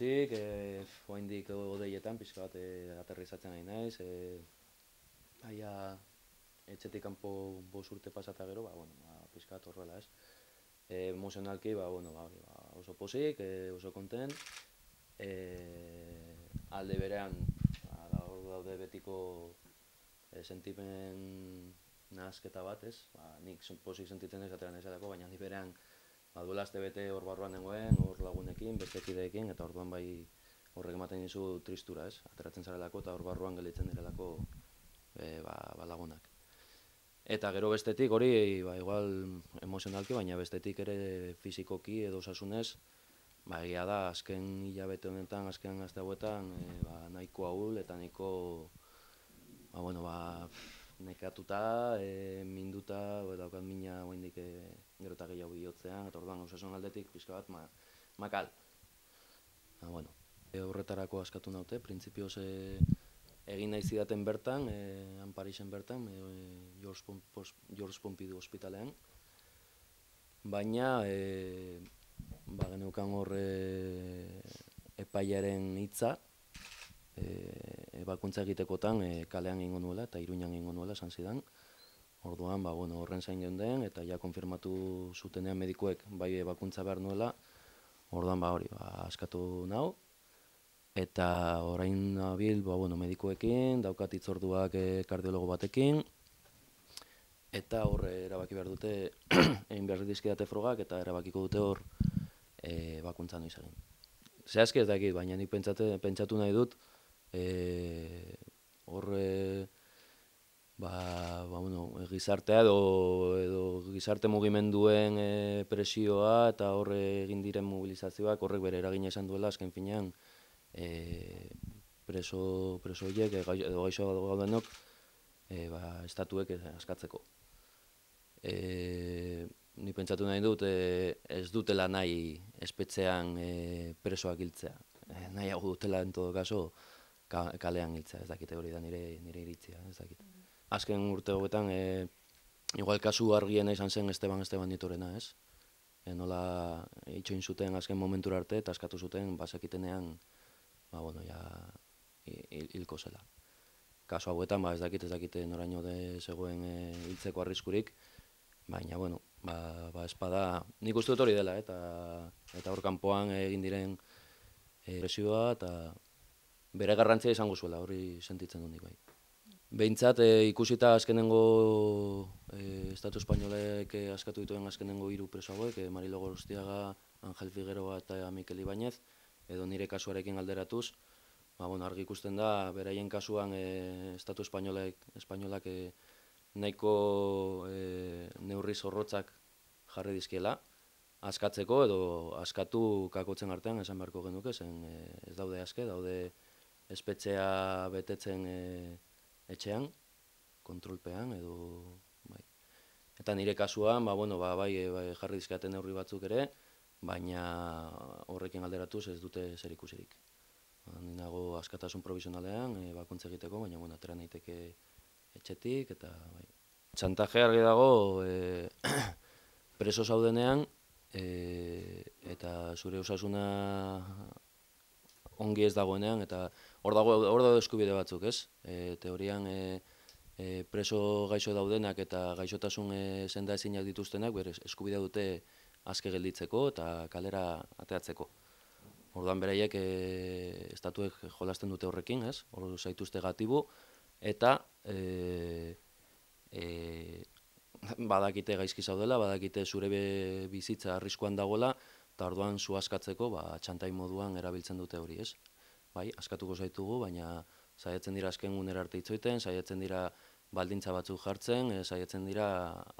pozik, e, oaindik odeietan pixka bat e, aterrizatzen nahi naiz, e, baina etxetik kanpo bos urte pasata gero, ba, bueno, ba, pixka bat horrela, ez. E, emozionalki, ba, bueno, ba, ba, oso pozik, e, oso konten, e, alde berean, ba, daude betiko e, sentimen nahazketa bat, ez? Ba, nik pozik sentitzen ez ateran ezatako, baina alde berean, ba, duela azte bete hor barruan nengoen, hor lagunekin, beste kideekin, eta orduan bai horrek ematen dizu tristura, ez? Ateratzen zarelako eta hor barruan gelitzen direlako e, ba, ba lagunak. Eta gero bestetik hori, ba, igual emozionalki, baina bestetik ere fizikoki edo osasunez, ba, egia da, azken hilabete honetan, azken azte hauetan, e, ba, nahiko ahul eta nahiko, ba, bueno, ba, nekatuta, e, minduta, o, daukat mina oindik e, gero eta gehiago bihotzean, eta orduan osasun aldetik pixka bat ma, makal. Ha, ah, bueno, e, horretarako askatu naute, printzipioz e, egin nahi zidaten bertan, e, han Parisen bertan, e, George, Pompos, Pompidou ospitalean, baina e, ba, geneukan horre epaiaren hitza, e, ebakuntza egitekotan e, kalean egingo nuela eta iruñan egingo nuela esan zidan. Orduan, ba, bueno, horren zain den eta ja konfirmatu zutenean medikuek bai ebakuntza behar nuela, orduan ba hori, ba, askatu nau. Eta orain abil, ba, bueno, medikuekin, daukat itzorduak e, kardiologo batekin, eta hor erabaki behar dute, egin behar dizkidate frogak, eta erabakiko dute hor e, bakuntza noiz egin. Zehazki ez dakit, baina nik pentsatu nahi dut, e, horre ba, ba, bueno, gizartea edo, edo gizarte mugimenduen e, presioa eta horre egin diren mobilizazioak horrek bere eragina esan duela azken finean e, preso, preso hiek edo gaixo gaudenok e, ba, estatuek askatzeko. E, ni pentsatu nahi dut e, ez dutela nahi espetzean e, presoak hiltzea. E, nahiago dutela en todo caso kalean hitza, ez dakite hori da nire, nire iritzia, ez dakite. Azken urte hobetan, e, igual kasu argiena izan zen Esteban Esteban ditorena, ez? E, nola itxoin zuten azken momentura arte, eta askatu zuten, basakitenean, ba, bueno, ja, hilko zela. Kasu hauetan, ba, ez dakite, ez dakite noraino de zegoen e, hiltzeko arriskurik, baina, bueno, ba, ba espada, nik uste dut hori dela, eta eta hor kanpoan egin diren e, presioa, eta bere garrantzia izango zuela, hori sentitzen dut bai. Behintzat, e, ikusita azkenengo e, Estatu Espainolek e, askatu dituen azkenengo hiru preso hauek, e, Marilo Gorostiaga, Angel Figueroa eta Mikel Ibañez, edo nire kasuarekin alderatuz, ba, bueno, argi ikusten da, beraien kasuan e, Estatu Espainolek, Espainolak e, nahiko e, neurri zorrotzak jarri dizkiela, askatzeko edo askatu kakotzen artean esan beharko genuke, zen e, ez daude aske, daude espetxea betetzen e, etxean, kontrolpean edo bai. Eta nire kasuan, ba, bueno, ba, bai, bai jarri dizkaten neurri batzuk ere, baina horrekin alderatuz ez dute zer ikusirik. Ba, nago askatasun provisionalean, e, bakuntza egiteko, baina bueno, atera naiteke etxetik eta bai. Txantaje argi dago e, preso zaudenean e, eta zure osasuna ongi ez dagoenean eta hor dago hor dago eskubide batzuk, ez? E, teorian e, e, preso gaixo daudenak eta gaixotasun e, senda ezinak dituztenak berez eskubidea dute azke gelditzeko eta kalera ateatzeko. Orduan beraiek e, estatuek jolasten dute horrekin, ez? Hor zaituzte gatibu eta e, e, badakite gaizki zaudela, badakite zure bizitza arriskuan dagoela, eta orduan zu askatzeko ba, txantai moduan erabiltzen dute hori, ez? Bai, askatuko zaitugu, baina saiatzen dira azken gunera arte itzoiten, saiatzen dira baldintza batzuk jartzen, e, saiatzen dira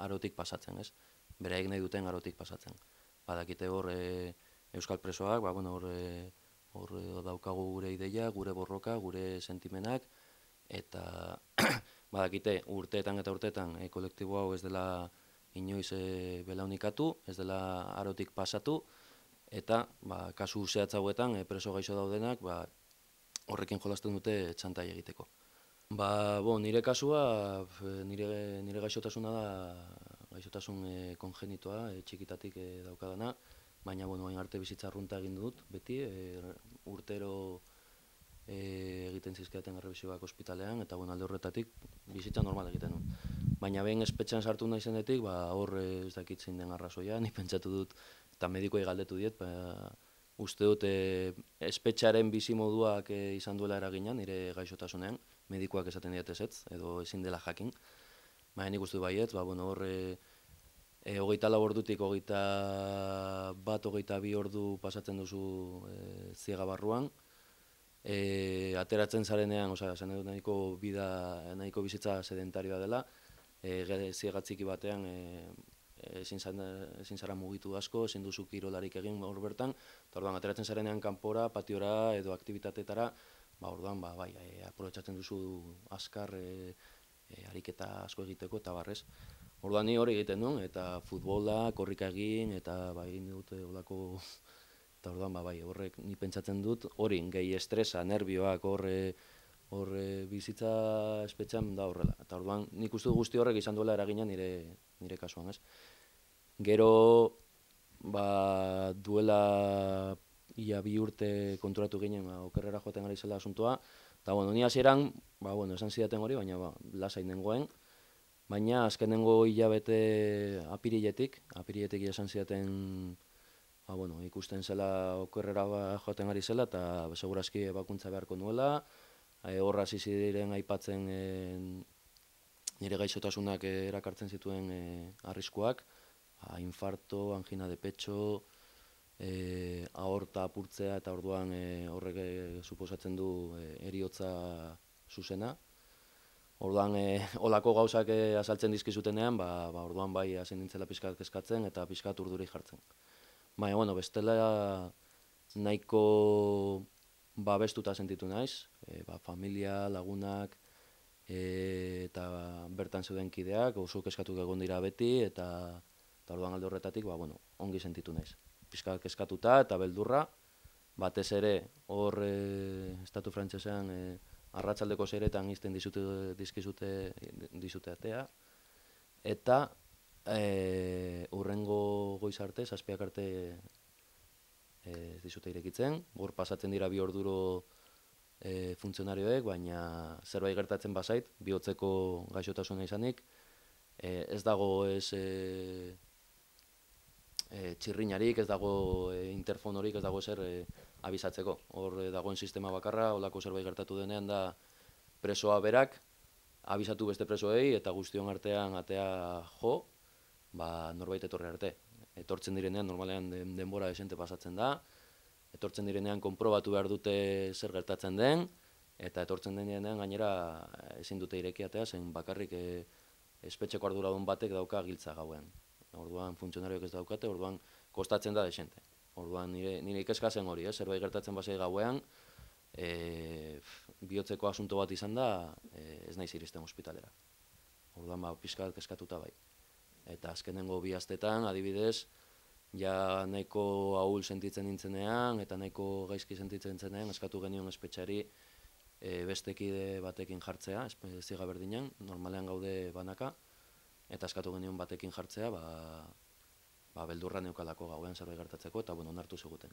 arotik pasatzen, ez? Beraik nahi duten arotik pasatzen. Badakite hor e, euskal presoak, ba, bueno, hor, e, hor daukagu gure ideia, gure borroka, gure sentimenak, eta badakite urteetan eta urteetan e, kolektibo hau ez dela inoiz e, belaunikatu, ez dela arotik pasatu, eta ba, kasu zehatz hauetan e, preso gaixo daudenak ba, horrekin jolasten dute txantai egiteko. Ba, bo, nire kasua, nire, nire gaixotasuna da gaixotasun e, kongenitoa, e, txikitatik e, daukadana, baina bueno, hain arte bizitza arrunta egin dut, beti, e, urtero e, egiten zizkiaten errebisioak ospitalean, eta bueno, alde horretatik bizitza normal egiten dut. Baina behin espetxean sartu nahi zenetik, ba, hor ez dakitzen den arrazoia, ni pentsatu dut, eta medikoa galdetu diet, ba, uste dut e, espetxaren bizi moduak e, izan duela eraginan, nire gaixotasunean, medikoak esaten diet ez, edo ezin dela jakin. Baina nik uste baiet, ba, bueno, hor, e, e, hogeita lau ordutik, hogeita bat, hogeita bi ordu pasatzen duzu e, ziega barruan, e, ateratzen zarenean, osea, zen dut nahiko bida, nahiko bizitza sedentarioa dela, e, ziegatziki batean e, ezin, zara mugitu asko, ezin duzu kirolarik egin hor bertan, eta orduan ateratzen zarenean kanpora, patiora edo aktivitatetara, ba orduan ba bai, e, aprobetxatzen duzu askar e, e, ariketa asko egiteko eta barrez. Orduan ni hori egiten duen, eta futbola, korrika egin, eta bai, egin dute olako Eta orduan, ba, bai, horrek ni pentsatzen dut, hori, gehi estresa, nervioak, horre, horre bizitza espetxean da horrela. Eta orduan, nik uste guzti horrek izan duela eragina nire, nire kasuan, ez? Gero, ba, duela ia bi urte konturatu ginen, ba, okerrera joaten ari zela asuntua, eta bueno, ni hasieran, ba, bueno, esan zidaten hori, baina ba, lasain nengoen, baina azkenengo hilabete apiriletik, apiriletik esan zidaten ba, bueno, ikusten zela okerrera ba, joaten ari zela eta segurazki bakuntza beharko nuela. E, horra diren aipatzen e, nire gaixotasunak erakartzen zituen e, arriskuak. Infarto, angina de pecho, e, aorta apurtzea eta orduan e, horrek e, suposatzen du e, eriotza zuzena. Orduan, e, olako gauzak e, azaltzen dizkizutenean, ba, ba, orduan bai hasen nintzela pixkat kezkatzen eta pixkat urduri jartzen. Baina, bueno, bestela nahiko babestuta sentitu naiz, e, ba, familia, lagunak, e, eta bertan zeuden kideak, oso keskatu egon dira beti, eta, eta orduan alde horretatik, ba, bueno, ongi sentitu naiz. Piskal keskatuta eta beldurra, batez ere hor e, estatu frantsesean e, arratsaldeko zeretan izten dizute, dizkizute, dizute atea, eta e, urrengo goiz arte, zazpiak arte e, dizute irekitzen, hor pasatzen dira bi orduro e, funtzionarioek, baina zerbait gertatzen bazait, bihotzeko gaixotasuna izanik, e, ez dago ez e, e, txirrinarik, ez dago e, interfonorik, ez dago zer e, abizatzeko. Hor e, dagoen sistema bakarra, holako zerbait gertatu denean da presoa berak, abizatu beste presoei eta guztion artean atea jo, ba, norbait etorri arte. Etortzen direnean, normalean denbora esente pasatzen da, etortzen direnean konprobatu behar dute zer gertatzen den, eta etortzen denean gainera ezin dute irekiatea, zen bakarrik e, espetxeko arduradun batek dauka giltza gauen. Orduan funtzionarioek ez daukate, orduan kostatzen da desente. Orduan nire, nire ikeskazen hori, eh? zerbait gertatzen basei gauean, e, bihotzeko asunto bat izan da, e, ez naiz iristen ospitalera. Orduan ba, pizkat keskatuta bai eta azkenengo bi astetan adibidez ja nahiko ahul sentitzen nintzenean eta nahiko gaizki sentitzen nintzenean eskatu genion espetxari e, bestekide batekin jartzea, ziga berdinean, normalean gaude banaka, eta eskatu genion batekin jartzea, ba, ba beldurra neukalako gauen zerbait gertatzeko, eta bueno, onartu ziguten.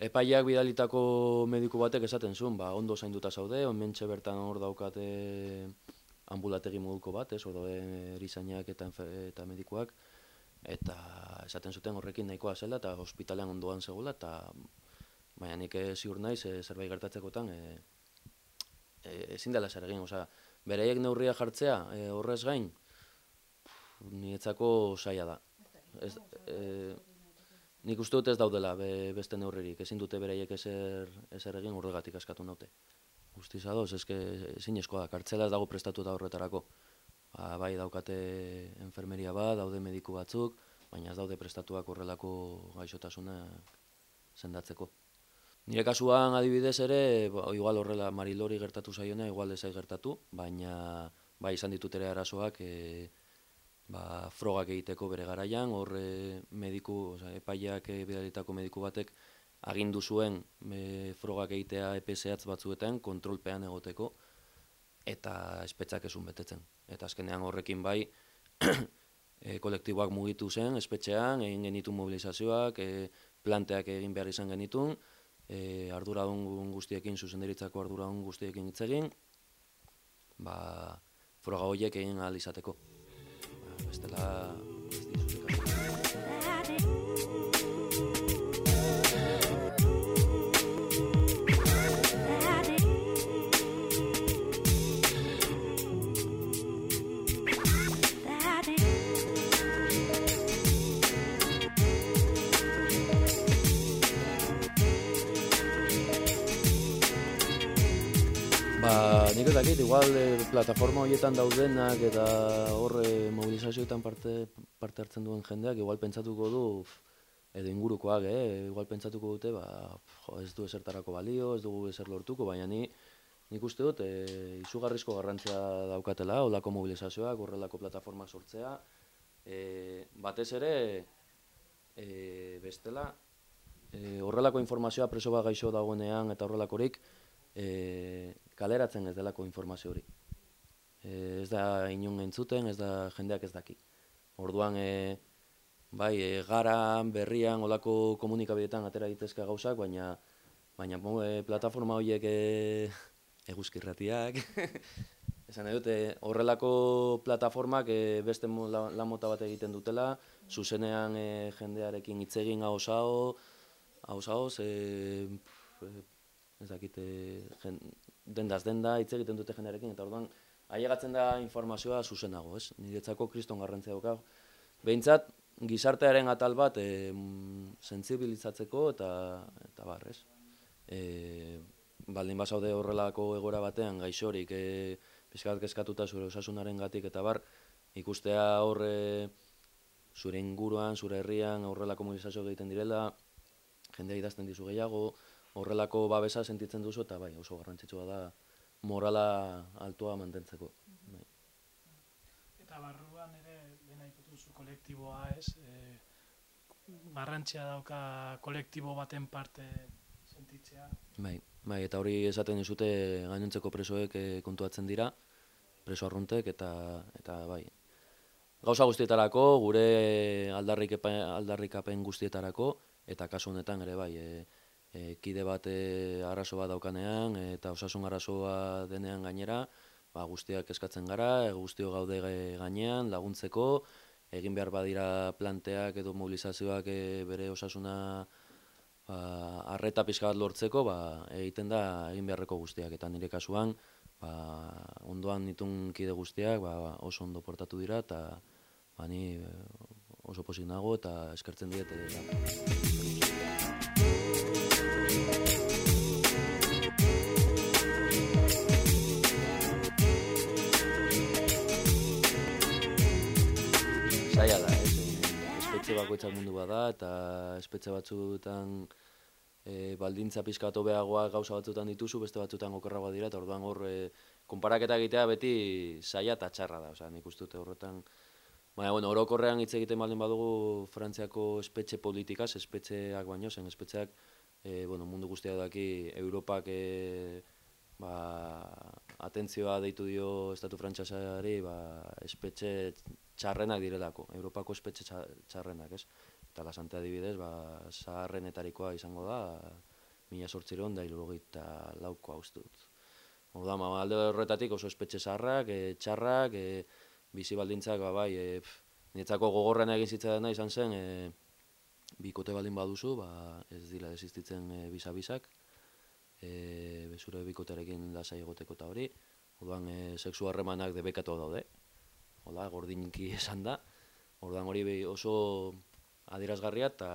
Epaiak bidalitako mediku batek esaten zuen, ba, ondo zainduta zaude, onmentxe bertan hor daukate ambulategi moduko bat, ez, ordo erizainak eta, eta medikoak, eta esaten zuten horrekin nahikoa zela, eta ospitalean ondoan zegoela, eta baina nik ziur naiz, e, zerbait gertatzekotan, e, e, ezin dela zer egin, osea, bereiek neurria jartzea, e, horrez gain, nietzako saia da. Ez, e, nik uste dut ez daudela be, beste neurririk, ezin dute bereiek ezer, ezer egin urregatik askatu naute. Guztiz adoz, eske ezin da, kartzela ez dago prestatu da horretarako. Ba, bai daukate enfermeria bat, daude mediku batzuk, baina ez daude prestatuak horrelako gaixotasuna sendatzeko. Nire kasuan adibidez ere, ba, igual horrela marilori gertatu zaiona, igual ez gertatu, baina bai izan ditut ere arazoak e, ba, frogak egiteko bere garaian, horre mediku, oza, epaiak e, bidalitako mediku batek agindu zuen e, frogak egitea EPSatz batzuetan kontrolpean egoteko eta espetzak esun betetzen. Eta azkenean horrekin bai e, kolektiboak mugitu zen, espetxean, egin genitu mobilizazioak, e, planteak egin behar izan genitun, e, arduradun guztiekin, zuzenderitzako arduradun guztiekin hitz egin, ba, froga horiek egin ahal izateko. Pues, hasta la Ba, nik ez dakit, igual e, plataforma horietan daudenak eta horre mobilizazioetan parte, parte hartzen duen jendeak, igual pentsatuko du, edo ingurukoak, eh? igual pentsatuko dute, ba, jo, ez du esertarako balio, ez dugu eser lortuko, baina ni, nik uste dut, e, izugarrizko garrantzia daukatela, olako mobilizazioak, horrelako plataforma sortzea, e, batez ere, e, bestela, e, horrelako informazioa preso bat gaixo dagoenean eta horrelakorik, e, kaleratzen ez delako informazio hori. E, ez da inun entzuten, ez da jendeak ez daki. Orduan, e, bai, e, garan, berrian, olako komunikabidetan atera ditezka gauzak, baina baina e, plataforma horiek e, eguzkirratiak, esan dute, horrelako plataformak e, beste lan mota bat egiten dutela, zuzenean e, jendearekin hitz egin hau zao, hau zao, ez dakite jen, dendaz denda hitz egiten dute jendearekin eta orduan ailegatzen da informazioa zuzenago, ez? Niretzako kriston garrantzia dauka. Behintzat gizartearen atal bat e, sentsibilizatzeko eta eta bar, ez? Eh, baldin basaude horrelako egora batean gaixorik eh pizkat kezkatuta zure osasunarengatik eta bar ikustea horre zure inguruan, zure herrian horrelako mobilizazio egiten direla, jendea idazten dizu gehiago, horrelako babesa sentitzen duzu eta bai, oso garrantzitsua da morala altua mantentzeko. Bai. Eta barruan ere dena ikutu kolektiboa, ez? E, garrantzia dauka kolektibo baten parte sentitzea. Bai, bai, eta hori esaten dizute gainontzeko presoek e, kontuatzen dira, preso arruntek eta eta bai. Gauza guztietarako, gure aldarrikapen guztietarako eta kasu honetan ere bai, e, e, kide bat e, arazo bat daukanean eta osasun arazoa denean gainera, ba, guztiak eskatzen gara, e, guztio gaude gainean laguntzeko, egin behar badira planteak edo mobilizazioak e, bere osasuna ba, arreta pixka bat lortzeko, ba, egiten da egin beharreko guztiak, eta nire kasuan, ba, ondoan nitun kide guztiak ba, oso ondo portatu dira, eta ba, ni e, oso posik nago eta eskertzen diete. Espetxe bakoitzak mundu bada eta espetxe batzuetan e, baldintza pizka beagoa gauza batzuetan dituzu, beste batzuetan okerragoa dira, eta orduan hor e, konparaketa egitea beti zaila eta txarra da, osea, nik uste horretan Baina, bueno, orokorrean hitz egiten baldin badugu Frantziako espetxe politikaz, espetxeak baino zen, espetxeak e, bueno, mundu guztia daki Europak e, ba, atentzioa deitu dio estatu frantsesari ba, espetxe txarrenak direlako, Europako espetxe txarrenak, ez? Eta lasante adibidez, ba, zaharrenetarikoa izango da, mila sortziron da ilurogeita lauko haustut. Orda, ma, alde horretatik oso espetxe zaharrak, e, txarrak, e, bizi baldintzak, ba, bai, e, nietzako gogorren egin zitzadena izan zen, e, bikote baldin baduzu, ba, ez dila desistitzen e, bisa-bisak, e, bezure bikoterekin lasai egoteko eta hori, orduan, e, seksu harremanak debekatu daude, hola, gordinki esan da. Ordan hori oso adierazgarria eta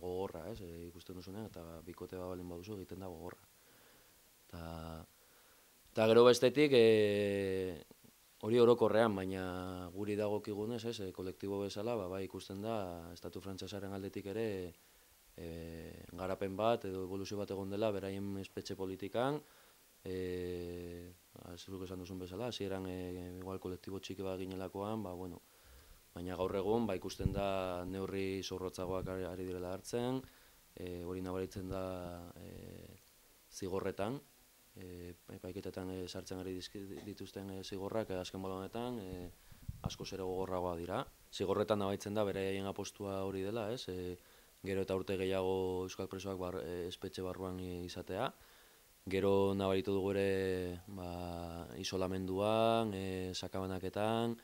gogorra, ez? E, ikusten duzunean eta bikote bat balin baduzu egiten da gogorra. Ta ta gero bestetik e, hori orokorrean, baina guri dagokigunez, ez? E, kolektibo bezala, ba, bai ikusten da estatu frantsesaren aldetik ere e, garapen bat edo evoluzio bat egon dela beraien espetxe politikan, eh azuruk esan duzun bezala, hasieran e, igual kolektibo txiki bat ginelakoan, ba, bueno, baina gaur egun ba, ikusten da neurri zorrotzagoak ari direla hartzen, e, hori nabaritzen da e, zigorretan, e, epaiketetan e, sartzen ari dituzten e, zigorrak e, azken bala honetan, e, asko zere gogorragoa dira. Zigorretan nabaitzen da, bere apostua hori dela, ez? E, gero eta urte gehiago euskal presoak bar, e, espetxe barruan izatea. Gero nabaritu dugu ere ba, isolamenduan, e, sakabanaketan,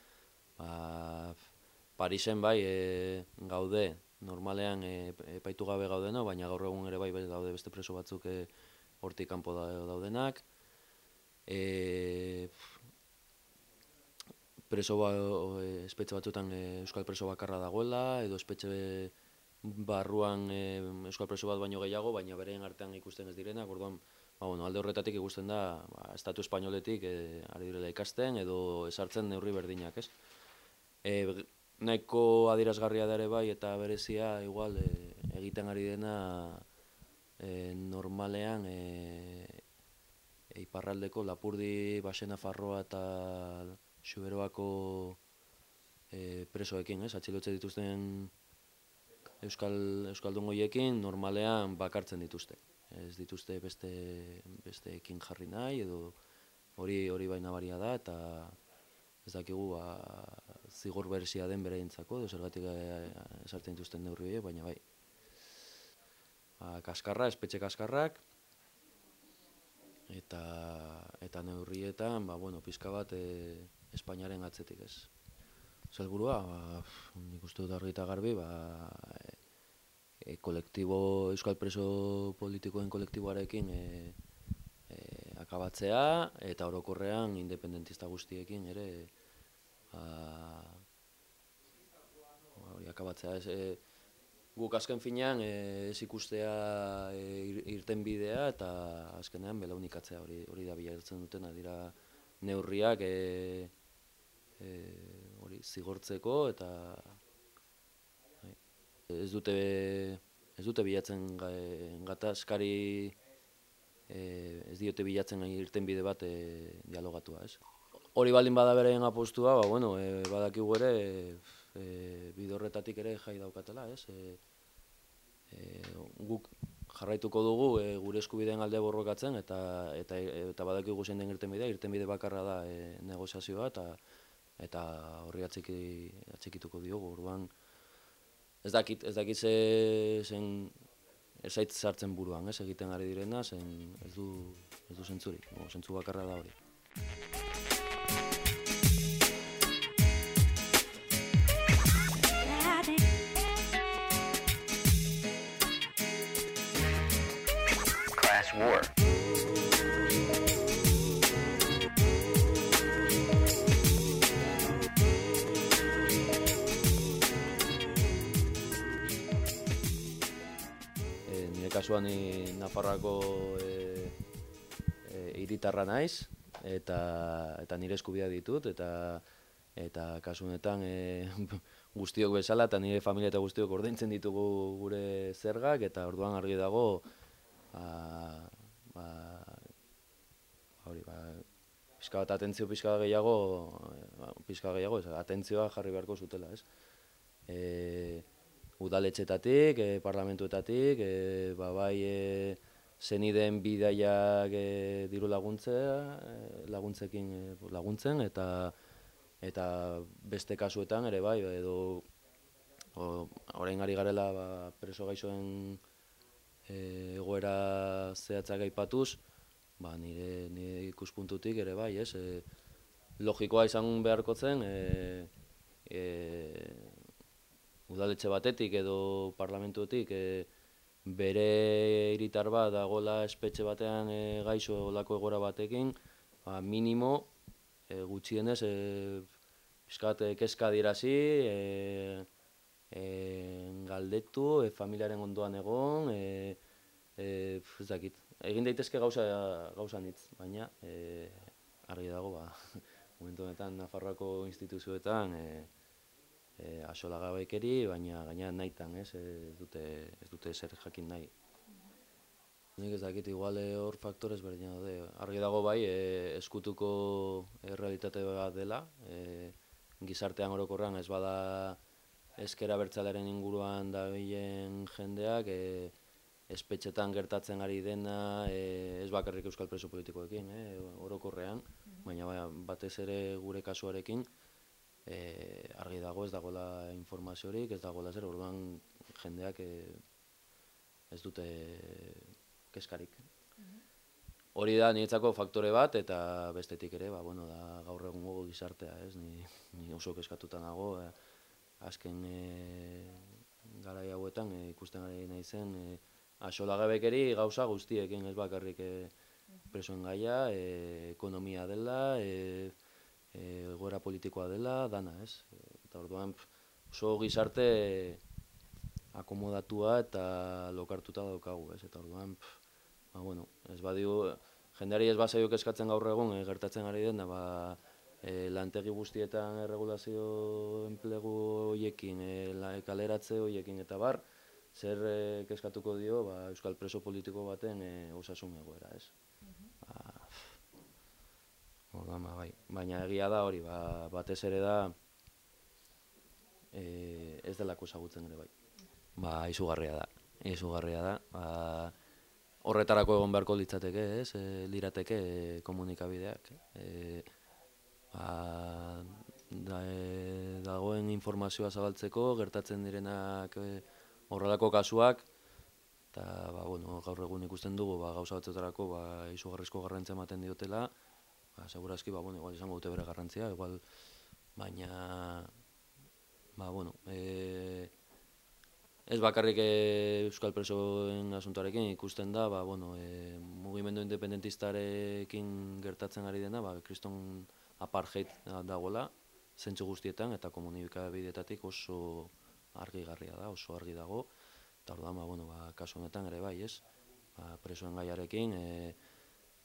ba, Parisen bai e, gaude, normalean e, epaitu gabe gaudeno, baina gaur egun ere bai daude beste preso batzuk e, hortik kanpo daudenak. E, preso ba, espetxe batzuetan e, euskal preso bakarra dagoela, edo espetxe barruan e, euskal preso bat baino gehiago, baina bereen artean ikusten ez direnak, orduan ba, bueno, alde horretatik ikusten da ba, estatu espainoletik e, ari direla ikasten edo esartzen neurri berdinak, ez? E, nahiko adirazgarria da ere bai eta berezia igual e, egiten ari dena e, normalean e, e, iparraldeko lapurdi basena farroa eta xuberoako e, presoekin, ez? Atxilotze dituzten euskal euskaldun hoiekin normalean bakartzen dituzte. Ez dituzte beste besteekin jarri nahi edo hori hori bai nabaria da eta ez dakigu ba, zigor berezia den bereintzako edo zergatik eh, esartzen dituzten neurri horiek baina bai. Ba, kaskarra espetxe kaskarrak eta eta neurrietan ba bueno pizka bat e, Espainiaren atzetik ez Zelburua, ba, nik uste dut argita garbi, ba, e, kolektibo, euskal preso politikoen kolektiboarekin e, e, akabatzea, eta orokorrean independentista guztiekin ere ba, hori akabatzea. Ez, e, guk azken finean e, ez ikustea e, irten bidea eta azkenean belaunikatzea hori, hori da bilatzen dutena dira neurriak e, e, hori zigortzeko eta ez dute ez dute bilatzen gatazkari e, ez diote bilatzen irten bide bat e, dialogatua, ez? Hori baldin bada beren apostua, ba, bueno, e, badakigu ere e, bidorretatik ere jai daukatela, ez? E, e, guk jarraituko dugu e, gure eskubideen alde borrokatzen eta eta eta badakigu zein den irten bidea, irten bide bakarra da e, negoziazioa eta eta horri atziki atzikituko diogu. Orduan, ez dakit, ez dakit ze, zen, ez zait zartzen buruan, ez egiten ari direna, zen ez du, ez du zentzuri, o, zentzu bakarra da hori. War. Kasuan ni Nafarroako e, e, iritarra naiz eta eta nire eskubia ditut eta eta kasu honetan e, guztiok bezala eta nire familia eta guztiok ordaintzen ditugu gure zergak eta orduan argi dago ba ba hori ba pizka bat atentzio pizka gehiago ba, pizka gehiago atentzioa jarri beharko zutela, ez? Eh udaletxetatik, e, parlamentuetatik, e, ba, bai e, zeniden bidaiak e, diru laguntzea, laguntzekin laguntzen, eta eta beste kasuetan ere bai, edo orain ari garela ba, preso gaixoen e, egoera zehatzak aipatuz, ba, nire, nire ikuspuntutik ere bai, ez? E, logikoa izan beharko zen, e, e, udaletxe batetik edo parlamentuetik e, bere iritar bat dagola espetxe batean e, gaixo olako egora batekin, ba, minimo e, gutxienez e, piskat e, kezka dirazi, e, e, galdetu, e, familiaren ondoan egon, e, e, ez dakit, egin daitezke gauza, gauza nitz, baina e, argi dago, ba, momentu honetan Nafarroako instituzioetan, e, e, asola baina gaina nahitan, ez, ez dute, ez dute zer jakin nahi. Nik ez dakit, igual hor faktorez berdina daude. Argi dago bai, e, eskutuko errealitate bat dela, e, gizartean orokorran ez bada eskera bertzalaren inguruan dabilen jendeak, e, espetxetan gertatzen ari dena, e, ez bakarrik euskal preso politikoekin, e, orokorrean, baina bai, batez ere gure kasuarekin, e, argi dago ez dagoela informaziorik, ez dagoela zer, orduan jendeak e, ez dute keskarik. Hori da niretzako faktore bat eta bestetik ere, ba, bueno, da gaur egungo gizartea, ez? Ni, ni oso keskatuta nago, e, azken e, garai hauetan e, ikusten ari nahi zen, e, asolagabekeri gauza guztiekin ez bakarrik e, presoen gaia, e, ekonomia dela, e, e, gora politikoa dela, dana, ez? Eta orduan oso gizarte akomodatua eta lokartuta daukagu, ez? Eta orduan, ba, bueno, ez badiu, jendeari ez basaiok eskatzen gaur egun, e, gertatzen ari den, ba, e, lantegi guztietan erregulazio enplegu hoiekin, e, kaleratze hoiekin eta bar, zer e, keskatuko dio ba, Euskal Preso politiko baten e, osasun egoera, ez? Orduan, ba, bai. Baina egia da hori, ba, batez ere da e, ez delako ezagutzen ere bai. Ba, izugarria da. Izugarria da. Ba, horretarako egon beharko litzateke, ez? E, lirateke e, komunikabideak. E, ba, da, e, dagoen informazioa zabaltzeko, gertatzen direnak e, horrelako kasuak, eta ba, bueno, gaur egun ikusten dugu ba, gauza batzutarako ba, izugarrizko garrantzia ematen diotela, ba, segurazki, ba, bueno, igual izango dute bere garrantzia, igual, baina, ba, bueno, e, ez bakarrik e, Euskal Presoen asuntoarekin ikusten da, ba, bueno, e, mugimendu independentistarekin gertatzen ari dena, ba, kriston apartheid dagoela, zentzu guztietan, eta komunikabidetatik oso argi garria da, oso argi dago, eta orduan, ba, bueno, ba, kasu honetan ere bai, ez? Ba, presoen gaiarekin, e,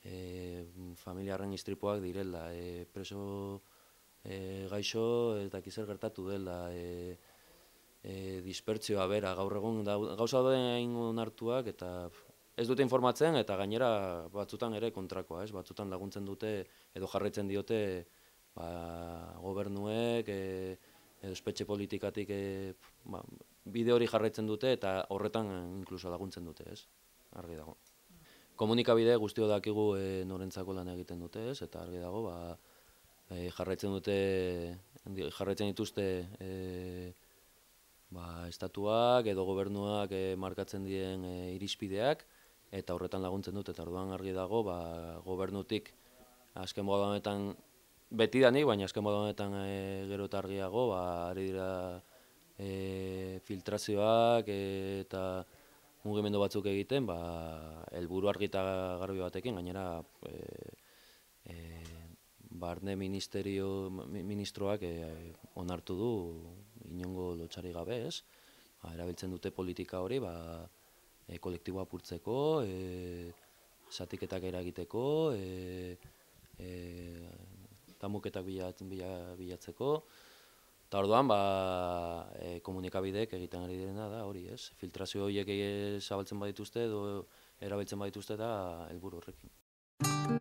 e, familiarren istripuak direla, e, preso e, gaixo eta kizer gertatu dela, e, e, dispertzioa bera, gaur egun da, gauza da egin onartuak eta ez dute informatzen eta gainera batzutan ere kontrakoa, ez? batzutan laguntzen dute edo jarraitzen diote ba, gobernuek, e, edo espetxe politikatik e, ba, bide hori jarraitzen dute eta horretan inkluso laguntzen dute, ez? Argi dago komunikabide guztio dakigu e, norentzako lan egiten dute, ez? Eta argi dago, ba, e, jarraitzen dute jarraitzen dituzte e, ba, estatuak edo gobernuak e, markatzen dien e, irizpideak eta horretan laguntzen dute eta orduan argi dago, ba, gobernutik azken modu honetan beti danik, baina azken modu honetan e, gero eta argiago, ba, ari dira e, filtrazioak e, eta mugimendu batzuk egiten, ba, helburu argita garbi batekin, gainera e, e, barne ministerio, ministroak e, onartu du inongo lotxari gabe, ez? Ba, erabiltzen dute politika hori, ba, e, kolektiboa purtzeko, e, zatiketak eragiteko, e, e, tamuketak bilatzeko, Eta orduan, ba, e, komunikabideek egiten ari direna da, hori ez. Filtrazio horiek zabaltzen badituzte edo erabiltzen badituzte da helburu horrekin.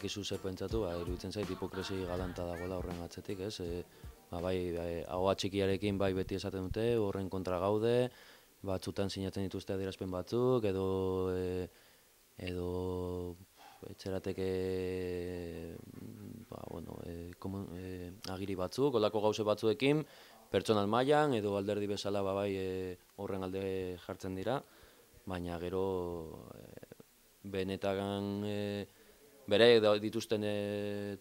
Dakizu zer pentsatu, ba, iruditzen zait hipokresi galanta dagoela horren atzetik, ez? E, ba, bai, bai, txikiarekin bai beti esaten dute, horren kontra gaude, batzutan sinatzen dituzte adierazpen batzuk, edo, e, edo etxerateke ba, bueno, e, komun, e, agiri batzuk, olako gauze batzuekin, pertsonal mailan edo alderdi bezala ba, bai, e, horren alde jartzen dira, baina gero e, benetagan e, bere dituzten e,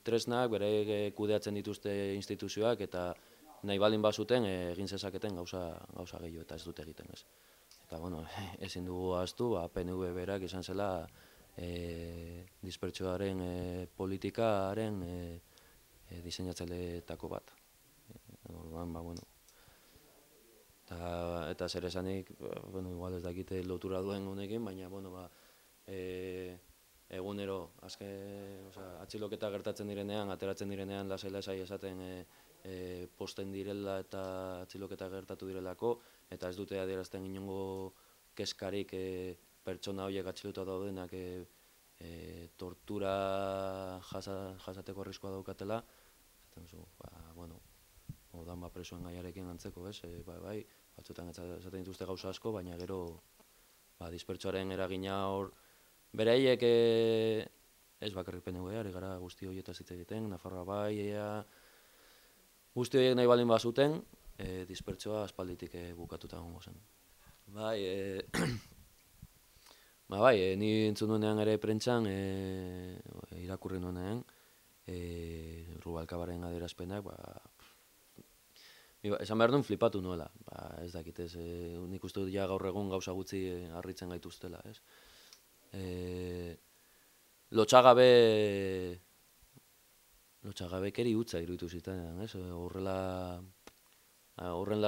tresnak, bere e, kudeatzen dituzte instituzioak eta nahi baldin bazuten e, egin zezaketen gauza gauza gehiago eta ez dute egiten, ez. Eta bueno, ezin dugu ahaztu, ba PNV berak izan zela e, dispertsioaren e, politikaren e, e, diseinatzaileetako bat. Orduan, ba bueno, Eta, eta zer esanik, ba, bueno, igual ez dakite lotura duen honekin, baina, bueno, ba, e, egunero, azke, oza, atxiloketa gertatzen direnean, ateratzen direnean, lasai-lasai esaten e, e, posten direla eta atxiloketa gertatu direlako, eta ez dute adierazten inongo keskarik e, pertsona horiek atxilotua daudenak e, e, tortura jasa, jasateko arriskoa daukatela, zaten zu, ba, bueno, odan ba presoen gaiarekin antzeko, ez, e, bai, bai, batzutan esaten dituzte gauza asko, baina gero ba, dispertsoaren eragina hor beraiek e, ez bakarrik PNV, ari gara guzti horietaz hitz egiten, Nafarroa bai, ea, guzti horiek nahi baldin bazuten, e, dispertsoa aspalditik e, bukatuta gongo zen. Bai, e, ba, bai, e, ni entzun nuenean ere prentxan, e, irakurri nuenean, e, Rubalkabaren adierazpenak, ba, Ba, esan behar duen flipatu nuela, ba, ez dakit ez, e, nik uste dut ja gaur egun gauza gutxi harritzen gaituztela, ez. E, lotxagabe, lotxagabe keri utza iruditu zitean, ez, horrela, horren,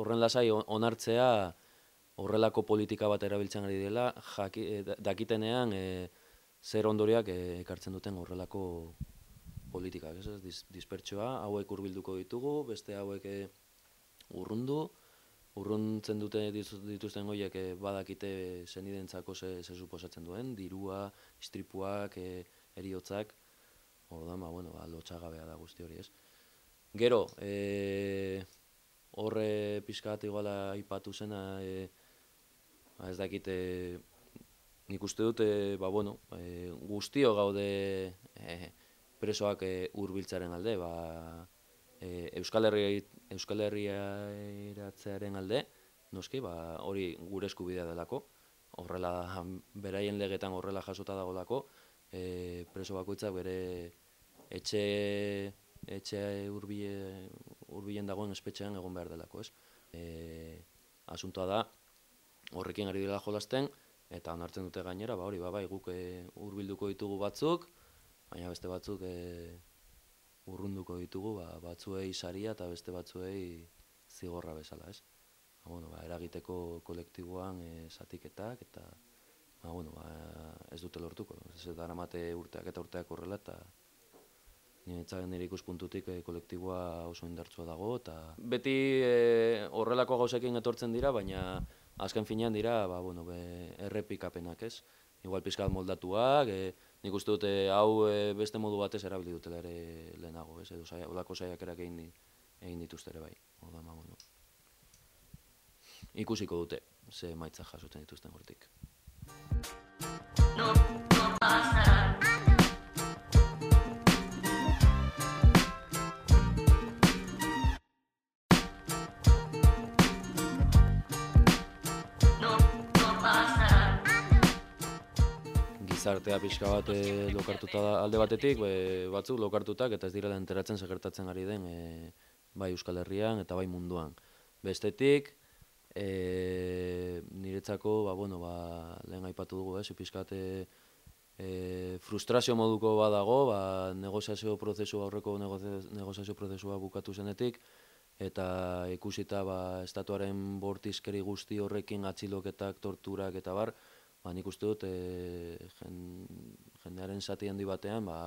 horren lasai onartzea, horrelako politika bat erabiltzen ari dela, jaki, dakitenean e, zer ondoriak e, ekartzen duten horrelako politikak, ez, ez dispertsoa, hauek hurbilduko ditugu, beste hauek eh, urrundu, urruntzen dute dituzten horiek eh, badakite zenidentzako ze, ze suposatzen duen, dirua, istripuak, e, eriotzak, hor da, ma, bueno, ba, lotxagabea da guzti hori, ez. Gero, e, horre pizkat iguala ipatu zena, e, ba, ez dakite, nik uste dut, ba, bueno, e, guztio gaude, e, presoak e, hurbiltzaren alde, ba, e, Euskal Herria Euskal Herria eratzearen alde, noski, ba, hori gure eskubidea delako, horrela beraien legetan horrela jasota dagolako, e, preso bakoitzak bere etxe etxe hurbilen dagoen espetxean egon behar delako, ez? E, asuntoa da horrekin ari dira jolasten eta onartzen dute gainera, ba hori, ba bai, guk hurbilduko ditugu batzuk, baina beste batzuk e, urrunduko ditugu, ba, batzuei saria eta beste batzuei zigorra bezala, ez? Ba, bueno, ba, eragiteko kolektiboan e, zatiketak eta ba, bueno, ba, ez dute lortuko. Ez da aramate urteak eta urteak horrela eta niretzaren nire ikuspuntutik e, kolektiboa oso indartsua dago eta beti e, horrelako gauzekin etortzen dira, baina azken finean dira, ba, bueno, be, errepikapenak, ez? Igual pizkat moldatuak, e, nik uste dute hau e, beste modu batez erabili dutela ere lehenago, ez edo saia, olako saiakerak egin, egin dituzte ere bai. Oda, ma, bueno. Ikusiko dute, ze maitza jasotzen dituzten hortik. No, no gizartea pixka bat e, lokartuta alde batetik, be, batzuk lokartutak eta ez direla enteratzen segertatzen ari den e, bai Euskal Herrian eta bai munduan. Bestetik, e, niretzako, ba, bueno, ba, lehen aipatu dugu, ez, pixkat e, frustrazio moduko badago, ba, negoziazio prozesu aurreko negoziazio prozesua bukatu zenetik, eta ikusita ba, estatuaren bortizkeri guzti horrekin atxiloketak, torturak eta bar, ba, nik uste dut e, jendearen zati handi batean ba,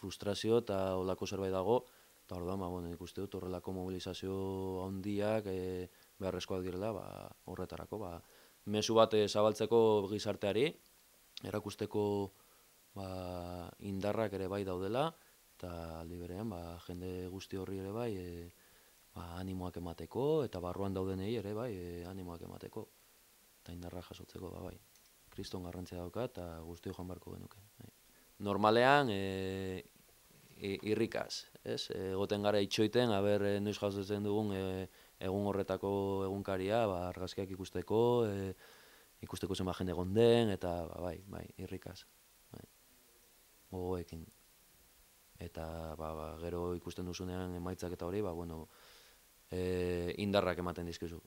frustrazio eta olako zerbait dago, eta hor da, ba, bueno, nik uste dut horrelako mobilizazio handiak e, beharrezkoak direla ba, horretarako. Ba, mesu bat e, zabaltzeko gizarteari, erakusteko ba, indarrak ere bai daudela, eta aldi berean, ba, jende guzti horri ere bai, e, ba, animoak emateko, eta barruan daudenei ere bai, e, animoak emateko, eta indarra jasotzeko, ba, bai kriston garrantzia dauka eta guzti joan barko genuke. Bai. Normalean, e, irrikaz, ez? Egoten gara itxoiten, haber e, noiz jauzetzen dugun e, egun horretako egunkaria, ba, argazkiak ikusteko, e, ikusteko zen jende gonden, eta ba, bai, bai, irrikaz. Bai. Gogoekin. Eta ba, ba, gero ikusten duzunean emaitzak eta hori, ba, bueno, e, indarrak ematen dizkizu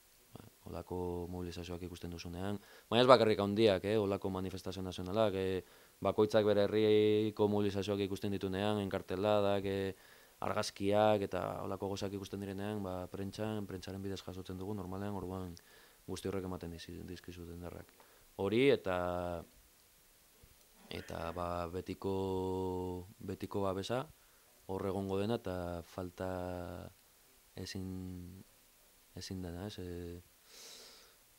olako mobilizazioak ikusten duzunean. Baina ez bakarrik handiak, eh, olako manifestazio nazionalak, eh, bakoitzak bere herriko mobilizazioak ikusten ditunean, enkarteladak, eh, argazkiak eta holako gozak ikusten direnean, ba, prentxan, prentxaren bidez jasotzen dugu, normalean, orduan guzti horrek ematen dizkizuten derrak. Hori eta eta ba, betiko, betiko babesa hor egongo dena eta falta ezin, ezin dena, ez? E,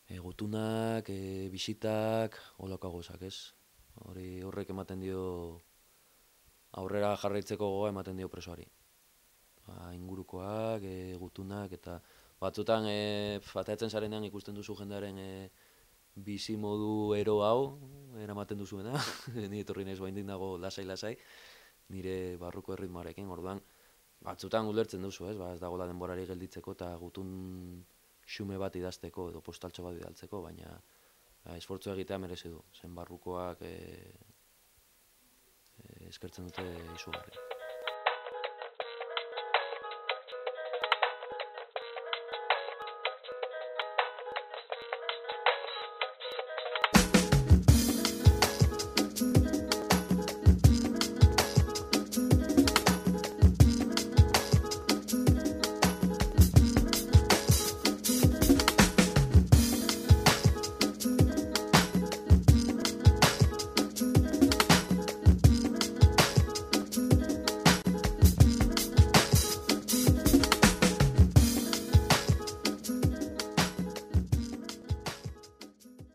e, gutunak, e, bisitak, holako gozak, ez? Hori horrek ematen dio aurrera jarraitzeko goga ematen dio presoari. Ba, ingurukoak, e, gutunak eta batzutan e, fatatzen zarenean ikusten duzu jendearen e, bizi modu ero hau eramaten duzuena. Ni etorri naiz baindik dago lasai lasai nire barruko erritmoarekin. Orduan batzutan ulertzen duzu, ez? Ba, ez dago da denborari gelditzeko eta gutun xume bat idazteko edo postaltxo bat idaltzeko, baina ba, esfortzu egitea merezi du. Zen barrukoak e, e, eskertzen dute izugarri.